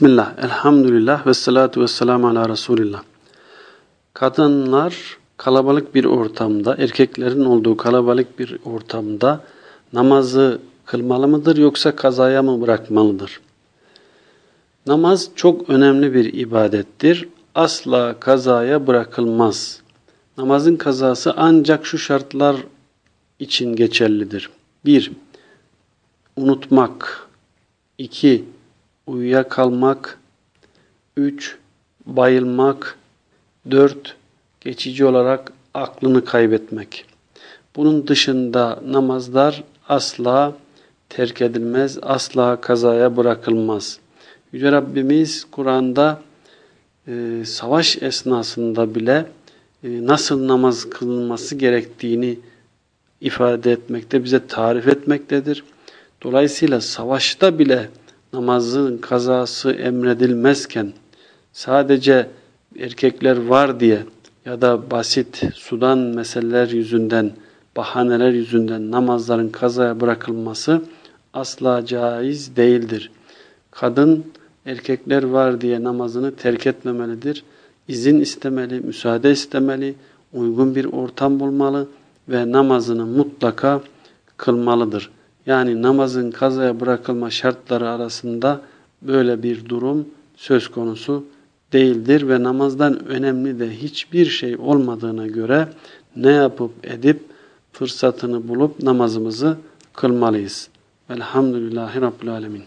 Bismillah, elhamdülillah ve salatu ve selamu ala Resulillah. Kadınlar kalabalık bir ortamda, erkeklerin olduğu kalabalık bir ortamda namazı kılmalı mıdır yoksa kazaya mı bırakmalıdır? Namaz çok önemli bir ibadettir. Asla kazaya bırakılmaz. Namazın kazası ancak şu şartlar için geçerlidir. 1. Unutmak. 2 uyuyakalmak, 3. bayılmak, 4. geçici olarak aklını kaybetmek. Bunun dışında namazlar asla terk edilmez, asla kazaya bırakılmaz. Yüce Rabbimiz Kur'an'da e, savaş esnasında bile e, nasıl namaz kılınması gerektiğini ifade etmekte, bize tarif etmektedir. Dolayısıyla savaşta bile namazın kazası emredilmezken sadece erkekler var diye ya da basit sudan meseleler yüzünden, bahaneler yüzünden namazların kazaya bırakılması asla caiz değildir. Kadın erkekler var diye namazını terk etmemelidir. İzin istemeli, müsaade istemeli, uygun bir ortam bulmalı ve namazını mutlaka kılmalıdır. Yani namazın kazaya bırakılma şartları arasında böyle bir durum söz konusu değildir ve namazdan önemli de hiçbir şey olmadığına göre ne yapıp edip fırsatını bulup namazımızı kılmalıyız. Velhamdülillahi Rabbil Alemin.